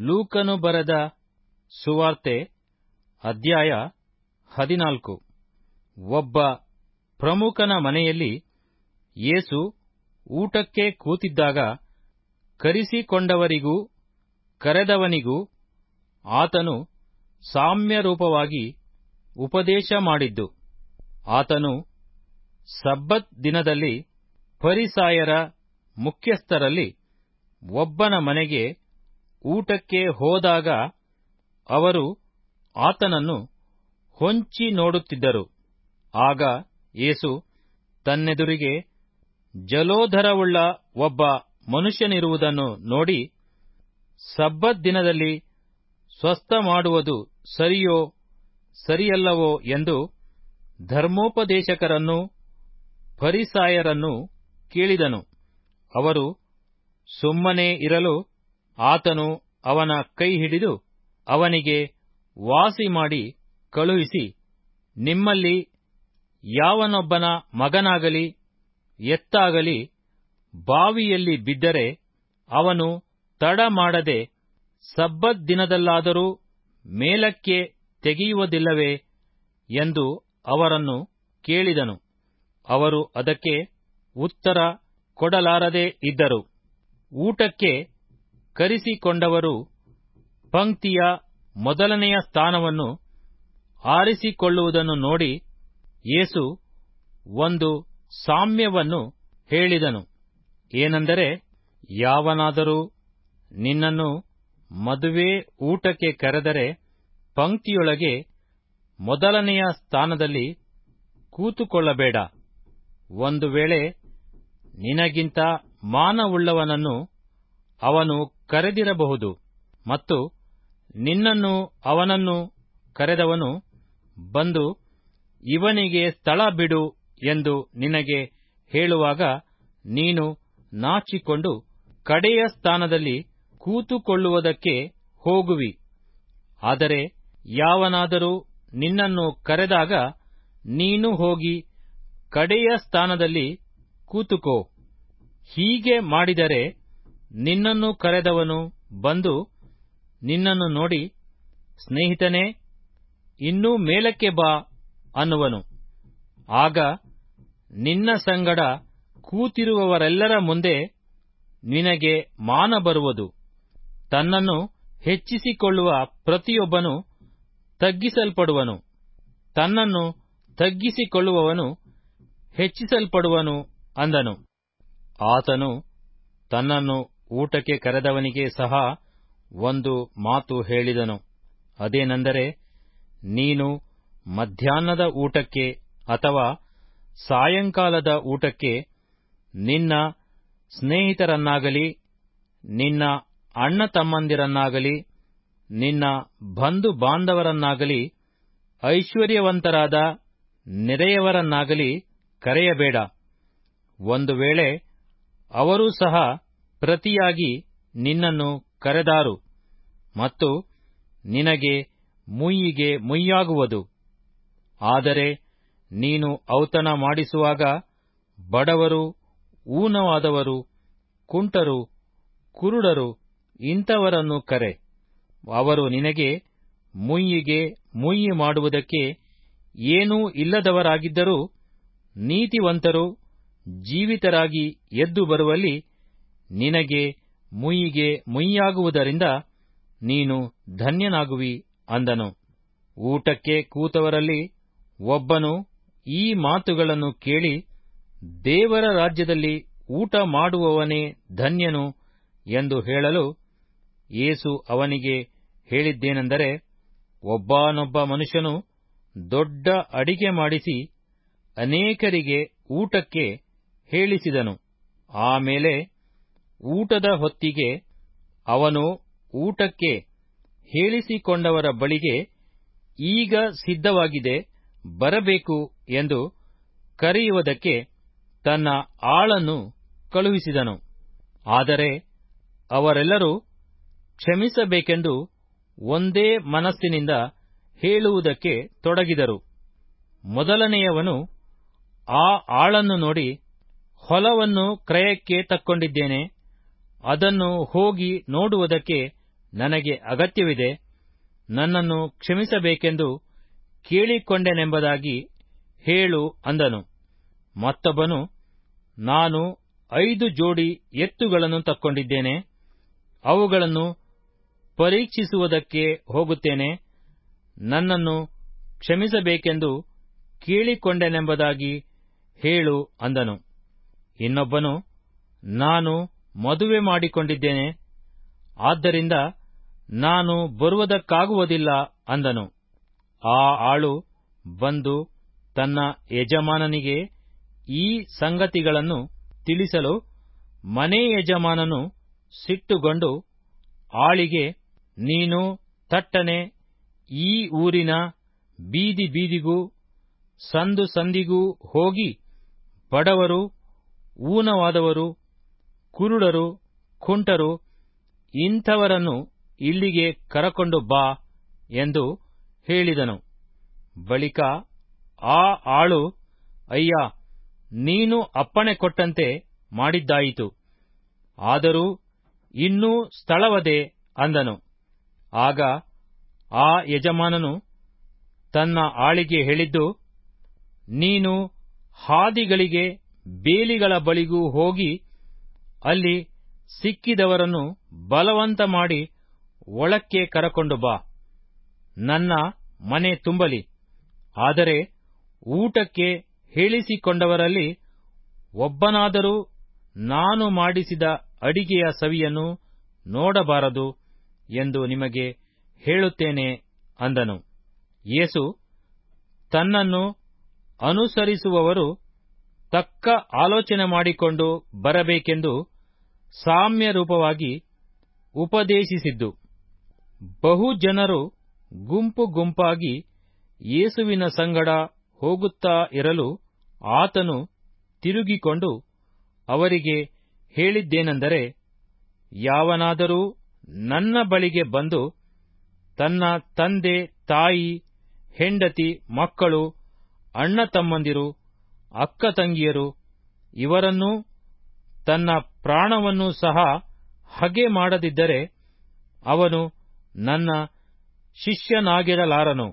ಲೂಕನು ಬರೆದ ಸುವಾರ್ತೆ ಅಧ್ಯಾಯ ಹದಿನಾಲ್ಕು. ಒಬ್ಬ ಪ್ರಮುಖನ ಮನೆಯಲ್ಲಿ ಯೇಸು ಊಟಕ್ಕೆ ಕೂತಿದ್ದಾಗ ಕರೆಸಿಕೊಂಡವರಿಗೂ ಕರೆದವನಿಗೂ ಆತನು ಸಾಮ್ಯರೂಪವಾಗಿ ಉಪದೇಶ ಮಾಡಿದ್ದು. ಆತನು ಸಬ್ಬತ್ ದಿನದಲ್ಲಿ ಪರಿಸಾಯರ ಮುಖ್ಯಸ್ಥರಲ್ಲಿ ಒಬ್ಬನ ಮನೆಗೆ ಊಟಕ್ಕೆ ಹೋದಾಗ ಅವರು ಆತನನ್ನು ಹೊಂಚಿ ನೋಡುತ್ತಿದ್ದರು. ಆಗ ಯೇಸು ತನ್ನೆದುರಿಗೆ ಜಲೋಧರವುಳ್ಳ ಒಬ್ಬ ಮನುಷ್ಯನಿರುವುದನ್ನು ನೋಡಿ, ಸಬ್ಬತ್ ದಿನದಲ್ಲಿ ಸ್ವಸ್ಥ ಮಾಡುವುದು ಸರಿಯೋ, ಸರಿಯಲ್ಲವೋ ಎಂದು ಧರ್ಮೋಪದೇಶಕರನ್ನು ಫರಿಸಾಯರನ್ನು ಕೇಳಿದನು. ಅವರು ಸುಮ್ಮನೆ ಇರಲು ಆತನು ಅವನ ಕೈ ಹಿಡಿದು ಅವನಿಗೆ ವಾಸಿ ಮಾಡಿ ಕಳುಹಿಸಿ, ನಿಮ್ಮಲ್ಲಿ ಯಾವನೊಬ್ಬನ ಮಗನಾಗಲಿ, ಎತ್ತಾಗಲಿ, ಬಾವಿಯಲ್ಲಿ ಬಿದ್ದರೆ ಅವನು ತಡ ಮಾಡದೆ ಸಬ್ಬದ್ದಿನದಲ್ಲಾದರೂ ಮೇಲಕ್ಕೆ ತೆಗೆಯುವುದಿಲ್ಲವೇ ಎಂದು ಅವರನ್ನು ಕೇಳಿದನು. ಅವರು ಅದಕ್ಕೆ ಉತ್ತರ ಕೊಡಲಾರದೆ ಇದ್ದರು. ಊಟಕ್ಕೆ ಕರಿಸಿಕೊಂಡವರು ಪಂಕ್ತಿಯ ಮೊದಲನೆಯ ಸ್ಥಾನವನ್ನು ಆರಿಸಿಕೊಳ್ಳುವುದನ್ನು ನೋಡಿ ಯೇಸು ಒಂದು ಸಾಮ್ಯವನ್ನು ಹೇಳಿದನು. ಏನೆಂದರೆ, ಯಾವನಾದರೂ ನಿನ್ನನ್ನು ಮದುವೆ ಊಟಕ್ಕೆ ಕರೆದರೆ ಪಂಕ್ತಿಯೊಳಗೆ ಮೊದಲನೆಯ ಸ್ಥಾನದಲ್ಲಿ ಕೂತುಕೊಳ್ಳಬೇಡ. ಒಂದು ವೇಳೆ ನಿನಗಿಂತ ಮಾನವುಳ್ಳವನನ್ನು ಅವನು ಕರೆದಿರಬಹುದು ಮತ್ತು ನಿನ್ನನ್ನು ಅವನನ್ನು ಕರೆದವನು ಬಂದು ಇವನಿಗೆ ಸ್ಥಳ ಬಿಡು ಎಂದು ನಿನಗೆ ಹೇಳುವಾಗ ನೀನು ನಾಚಿಕೊಂಡು ಕಡೆಯ ಸ್ಥಾನದಲ್ಲಿ ಕೂತುಕೊಳ್ಳುವುದಕ್ಕೆ ಹೋಗುವಿ. ಆದರೆ ಯಾವನಾದರೂ ನಿನ್ನನ್ನು ಕರೆದಾಗ ನೀನು ಹೋಗಿ ಕಡೆಯ ಸ್ಥಾನದಲ್ಲಿ ಕೂತುಕೋ. ಹೀಗೆ ಮಾಡಿದರೆ ನಿನ್ನನ್ನು ಕರೆದವನು ಬಂದು ನಿನ್ನನ್ನು ನೋಡಿ, ಸ್ನೇಹಿತನೇ, ಇನ್ನೂ ಮೇಲಕ್ಕೆ ಬಾ ಅನ್ನುವನು. ಆಗ ನಿನ್ನ ಸಂಗಡ ಕೂತಿರುವವರೆಲ್ಲರ ಮುಂದೆ ನಿನಗೆ ಮಾನ ಬರುವುದು. ತನ್ನನ್ನು ಹೆಚ್ಚಿಸಿಕೊಳ್ಳುವ ಪ್ರತಿಯೊಬ್ಬನು ತಗ್ಗಿಸಲ್ಪಡುವನು. ತನ್ನನ್ನು ತಗ್ಗಿಸಿಕೊಳ್ಳುವವನು ಹೆಚ್ಚಿಸಲ್ಪಡುವನು ಅಂದನು. ಆತನು ತನ್ನನ್ನು ಊಟಕ್ಕೆ ಕರೆದವನಿಗೆ ಸಹ ಒಂದು ಮಾತು ಹೇಳಿದನು. ಅದೇನೆಂದರೆ, ನೀನು ಮಧ್ಯಾಹ್ನದ ಊಟಕ್ಕೆ ಅಥವಾ ಸಾಯಂಕಾಲದ ಊಟಕ್ಕೆ ನಿನ್ನ ಸ್ನೇಹಿತರನ್ನಾಗಲಿ, ನಿನ್ನ ಅಣ್ಣ ತಮ್ಮಂದಿರನ್ನಾಗಲಿ, ನಿನ್ನ ಬಂಧು ಬಾಂಧವರನ್ನಾಗಲಿ, ಐಶ್ವರ್ಯವಂತರಾದ ನೆರೆಯವರನ್ನಾಗಲಿ ಕರೆಯಬೇಡ. ಒಂದು ವೇಳೆ ಅವರೂ ಸಹ ಪ್ರತಿಯಾಗಿ ನಿನ್ನನ್ನು ಕರೆದಾರು ಮತ್ತು ನಿನಗೆ ಮುಯ್ಯಿಗೆ ಮುಯ್ಯಾಗುವುದು. ಆದರೆ ನೀನು ಔತಣ ಮಾಡಿಸುವಾಗ ಬಡವರು, ಊನವಾದವರು, ಕುಂಟರು, ಕುರುಡರು ಇಂಥವರನ್ನು ಕರೆ. ಅವರು ನಿನಗೆ ಮುಯ್ಯಿಗೆ ಮುಯ್ಯಿ ಮಾಡುವುದಕ್ಕೆ ಏನೂ ಇಲ್ಲದವರಾಗಿದ್ದರೂ ನೀತಿವಂತರು ಜೀವಿತರಾಗಿ ಎದ್ದು ಬರುವಲ್ಲಿ ನಿನಗೆ ಮುಯ್ಯಿಗೆ ಮುಯ್ಯಾಗುವುದರಿಂದ ನೀನು ಧನ್ಯನಾಗುವಿ ಅಂದನು. ಊಟಕ್ಕೆ ಕೂತವರಲ್ಲಿ ಒಬ್ಬನು ಈ ಮಾತುಗಳನ್ನು ಕೇಳಿ, ದೇವರ ರಾಜ್ಯದಲ್ಲಿ ಊಟ ಮಾಡುವವನೇ ಧನ್ಯನು ಎಂದು ಹೇಳಲು ಯೇಸು ಅವನಿಗೆ ಹೇಳಿದ್ದೇನೆಂದರೆ, ಒಬ್ಬನೊಬ್ಬ ಮನುಷ್ಯನು ದೊಡ್ಡ ಅಡಿಗೆ ಮಾಡಿಸಿ ಅನೇಕರಿಗೆ ಊಟಕ್ಕೆ ಹೇಳಿಸಿದನು. ಆಮೇಲೆ ಊಟದ ಹೊತ್ತಿಗೆ ಅವನು ಊಟಕ್ಕೆ ಹೇಳಿಸಿಕೊಂಡವರ ಬಳಿಗೆ ಈಗ ಸಿದ್ಧವಾಗಿದೆ, ಬರಬೇಕು ಎಂದು ಕರೆಯುವುದಕ್ಕೆ ತನ್ನ ಆಳನ್ನು ಕಳುಹಿಸಿದನು. ಆದರೆ ಅವರೆಲ್ಲರೂ ಕ್ಷಮಿಸಬೇಕೆಂದು ಒಂದೇ ಮನಸ್ಸಿನಿಂದ ಹೇಳುವುದಕ್ಕೆ ತೊಡಗಿದರು. ಮೊದಲನೆಯವನು ಆ ಆಳನ್ನು ನೋಡಿ, ಹೊಲವನ್ನು ಕ್ರಯಕ್ಕೆ ತಕ್ಕೊಂಡಿದ್ದೇನೆ ಅದನ್ನು ಹೋಗಿ ನೋಡುವುದಕ್ಕೆ ನನಗೆ ಅಗತ್ಯವಿದೆ. ನನ್ನನ್ನು ಕ್ಷಮಿಸಬೇಕೆಂದು ಕೇಳಿಕೊಂಡೆನೆಂಬುದಾಗಿ ಹೇಳು ಅಂದನು. ಮತ್ತೊಬ್ಬನು, ನಾನು ಐದು ಜೋಡಿ ಎತ್ತುಗಳನ್ನು ತಕ್ಕೊಂಡಿದ್ದೇನೆ. ಅವುಗಳನ್ನು ಪರೀಕ್ಷಿಸುವುದಕ್ಕೆ ಹೋಗುತ್ತೇನೆ. ನನ್ನನ್ನು ಕ್ಷಮಿಸಬೇಕೆಂದು ಕೇಳಿಕೊಂಡೆನೆಂಬುದಾಗಿ ಹೇಳು ಅಂದನು. ಇನ್ನೊಬ್ಬನು, ನಾನು ಮದುವೆ ಮಾಡಿಕೊಂಡಿದ್ದೇನೆ. ಆದ್ದರಿಂದ ನಾನು ಬರುವುದಕ್ಕಾಗುವುದಿಲ್ಲ ಅಂದನು. ಆ ಆಳು ಬಂದು ತನ್ನ ಯಜಮಾನನಿಗೆ ಈ ಸಂಗತಿಗಳನ್ನು ತಿಳಿಸಲು ಮನೆ ಯಜಮಾನನು ಸಿಟ್ಟುಗೊಂಡು ಆಳಿಗೆ, ನೀನು ತಟ್ಟನೆ ಈ ಊರಿನ ಬೀದಿ ಬೀದಿಗೂ ಸಂದು ಸಂದಿಗೂ ಹೋಗಿ ಬಡವರು, ಊನವಾದವರು ಕುರುಡರು, ಕುಂಟರು, ಇಂಥವರನ್ನು ಇಲ್ಲಿಗೆ ಕರಕೊಂಡು ಬಾ ಎಂದು ಹೇಳಿದನು. ಬಳಿಕ ಆ ಆಳು, ಅಯ್ಯ, ನೀನು ಅಪ್ಪಣೆ ಕೊಟ್ಟಂತೆ ಮಾಡಿದ್ದಾಯಿತು. ಆದರೂ ಇನ್ನೂ ಸ್ಥಳವದೆ ಅಂದನು. ಆಗ ಆ ಯಜಮಾನನು ತನ್ನ ಆಳಿಗೆ ಹೇಳಿದ್ದು, ನೀನು ಹಾದಿಗಳಿಗೆ, ಬೇಲಿಗಳ ಬಳಿಗೂ ಹೋಗಿ ಅಲ್ಲಿ ಸಿಕ್ಕಿದವರನ್ನು ಬಲವಂತ ಮಾಡಿ ಒಳಕ್ಕೆ ಕರಕೊಂಡು ಬಾ. ನನ್ನ ಮನೆ ತುಂಬಲಿ. ಆದರೆ ಊಟಕ್ಕೆ ಹೇಳಿಸಿಕೊಂಡವರಲ್ಲಿ ಒಬ್ಬನಾದರೂ ನಾನು ಮಾಡಿಸಿದ ಅಡಿಗೆಯ ಸವಿಯನ್ನು ನೋಡಬಾರದು ಎಂದು ನಿಮಗೆ ಹೇಳುತ್ತೇನೆ ಅಂದನು. ಯೇಸು ತನ್ನನ್ನು ಅನುಸರಿಸುವವರು ತಕ್ಕ ಆಲೋಚನೆ ಮಾಡಿಕೊಂಡು ಬರಬೇಕೆಂದು ಸಾಮ್ಯ ರೂಪವಾಗಿ ಉಪದೇಶಿಸಿದ್ದು. ಬಹು ಜನರು ಗುಂಪು ಗುಂಪಾಗಿ ಯೇಸುವಿನ ಸಂಗಡ ಹೋಗುತ್ತಾ ಇರಲು ಆತನು ತಿರುಗಿಕೊಂಡು ಅವರಿಗೆ ಹೇಳಿದ್ದೇನೆಂದರೆ, ಯಾವನಾದರೂ ನನ್ನ ಬಳಿಗೆ ಬಂದು ತನ್ನ ತಂದೆ, ತಾಯಿ, ಹೆಂಡತಿ, ಮಕ್ಕಳು, ಅಣ್ಣ ತಮ್ಮಂದಿರು ಅಕ್ಕ ತಂಗಿಯರು, ಇವರನ್ನು ತನ್ನ ಪ್ರಾಣವನ್ನು ಸಹ ಹಗೆ ಮಾಡದಿದ್ದರೆ ಅವನು ನನ್ನ ಶಿಷ್ಯನಾಗಿರಲಾರನು.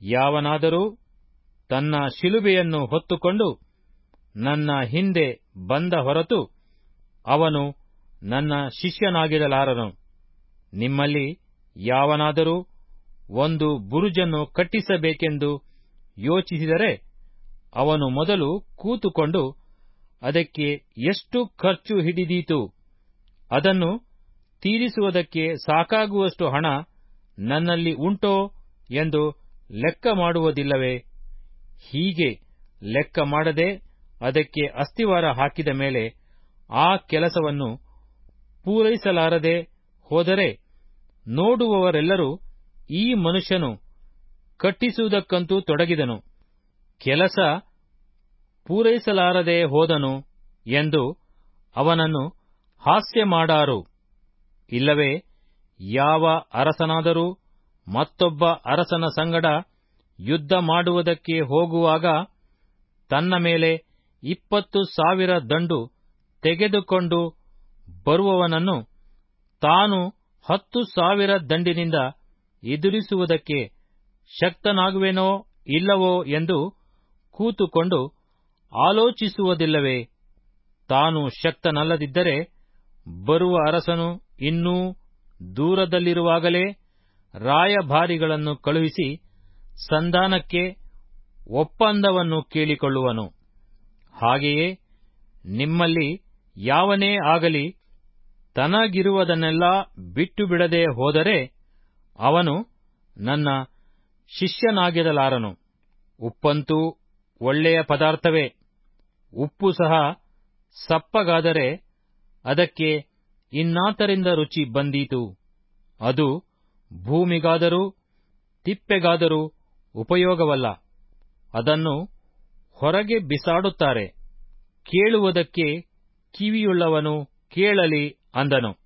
ಯಾವನಾದರೂ ತನ್ನ ಶಿಲುಬೆಯನ್ನು ಹೊತ್ತುಕೊಂಡು ನನ್ನ ಹಿಂದೆ ಬಂದ ಹೊರತು ಅವನು ನನ್ನ ಶಿಷ್ಯನಾಗಿರಲಾರನು. ನಿಮ್ಮಲ್ಲಿ ಯಾವನಾದರೂ ಒಂದು ಬುರುಜನ್ನು ಕಟ್ಟಿಸಬೇಕೆಂದು ಯೋಚಿಸಿದರೆ ಅವನು ಮೊದಲು ಕೂತುಕೊಂಡು, ಅದಕ್ಕೆ ಎಷ್ಟು ಖರ್ಚು ಹಿಡಿದೀತು? ಅದನ್ನು ತೀರಿಸುವುದಕ್ಕೆ ಸಾಕಾಗುವಷ್ಟು ಹಣ ನನ್ನಲ್ಲಿ ಉಂಟೋ ಎಂದು ಲೆಕ್ಕ ಮಾಡುವುದಿಲ್ಲವೇ? ಹೀಗೆ ಲೆಕ್ಕ ಮಾಡದೆ ಅದಕ್ಕೆ ಅಸ್ತಿವಾರ ಹಾಕಿದ ಮೇಲೆ ಆ ಕೆಲಸವನ್ನು ಪೂರೈಸಲಾರದೆ ಹೋದರೆ ನೋಡುವವರೆಲ್ಲರೂ ಈ ಮನುಷ್ಯನು ಕಟ್ಟಿಸುವುದಕ್ಕಂತೂ ತೊಡಗಿದನು. ಕೆಲಸ ಪೂರೈಸಲಾರದೆ ಹೋದನು ಎಂದು ಅವನನ್ನು ಹಾಸ್ಯ ಮಾಡಾರು. ಇಲ್ಲವೇ, ಯಾವ ಅರಸನಾದರೂ ಮತ್ತೊಬ್ಬ ಅರಸನ ಸಂಗಡ ಯುದ್ಧ ಮಾಡುವುದಕ್ಕೆ ಹೋಗುವಾಗ ತನ್ನ ಮೇಲೆ ಇಪ್ಪತ್ತು ಸಾವಿರ ದಂಡು ತೆಗೆದುಕೊಂಡು ಬರುವವನನ್ನು ತಾನು ಹತ್ತು ಸಾವಿರ ದಂಡಿನಿಂದ ಎದುರಿಸುವುದಕ್ಕೆ ಶಕ್ತನಾಗುವೆನೋ ಇಲ್ಲವೋ ಎಂದು ಕೂತುಕೊಂಡು ಆಲೋಚಿಸುವುದಿಲ್ಲವೇ? ತಾನು ಶಕ್ತನಲ್ಲದಿದ್ದರೆ ಬರುವ ಅರಸನು ಇನ್ನೂ ದೂರದಲ್ಲಿರುವಾಗಲೇ ರಾಯಭಾರಿಗಳನ್ನು ಕಳುಹಿಸಿ ಸಂಧಾನಕ್ಕೆ ಒಪ್ಪಂದವನ್ನು ಕೇಳಿಕೊಳ್ಳುವನು. ಹಾಗೆಯೇ ನಿಮ್ಮಲ್ಲಿ ಯಾವನೇ ಆಗಲಿ ತನಗಿರುವುದನ್ನೆಲ್ಲ ಬಿಟ್ಟು ಬಿಡದೆ ಹೋದರೆ ಅವನು ನನ್ನ ಶಿಷ್ಯನಾಗಿರಲಾರನು. ಉಪ್ಪಂತೂ ಒಳ್ಳೆಯ ಪದಾರ್ಥವೇ. ಉಪ್ಪು ಸಹ ಸಪ್ಪಗಾದರೆ ಅದಕ್ಕೆ ಇನ್ನಾತರಿಂದ ರುಚಿ ಬಂದೀತು. ಅದು ಭೂಮಿಗಾದರೂ ತಿಪ್ಪೆಗಾದರೂ ಉಪಯೋಗವಲ್ಲ. ಅದನ್ನು ಹೊರಗೆ ಬಿಸಾಡುತ್ತಾರೆ. ಕೇಳುವುದಕ್ಕೆ ಕಿವಿಯುಳ್ಳವನು ಕೇಳಲಿ ಅಂದನು.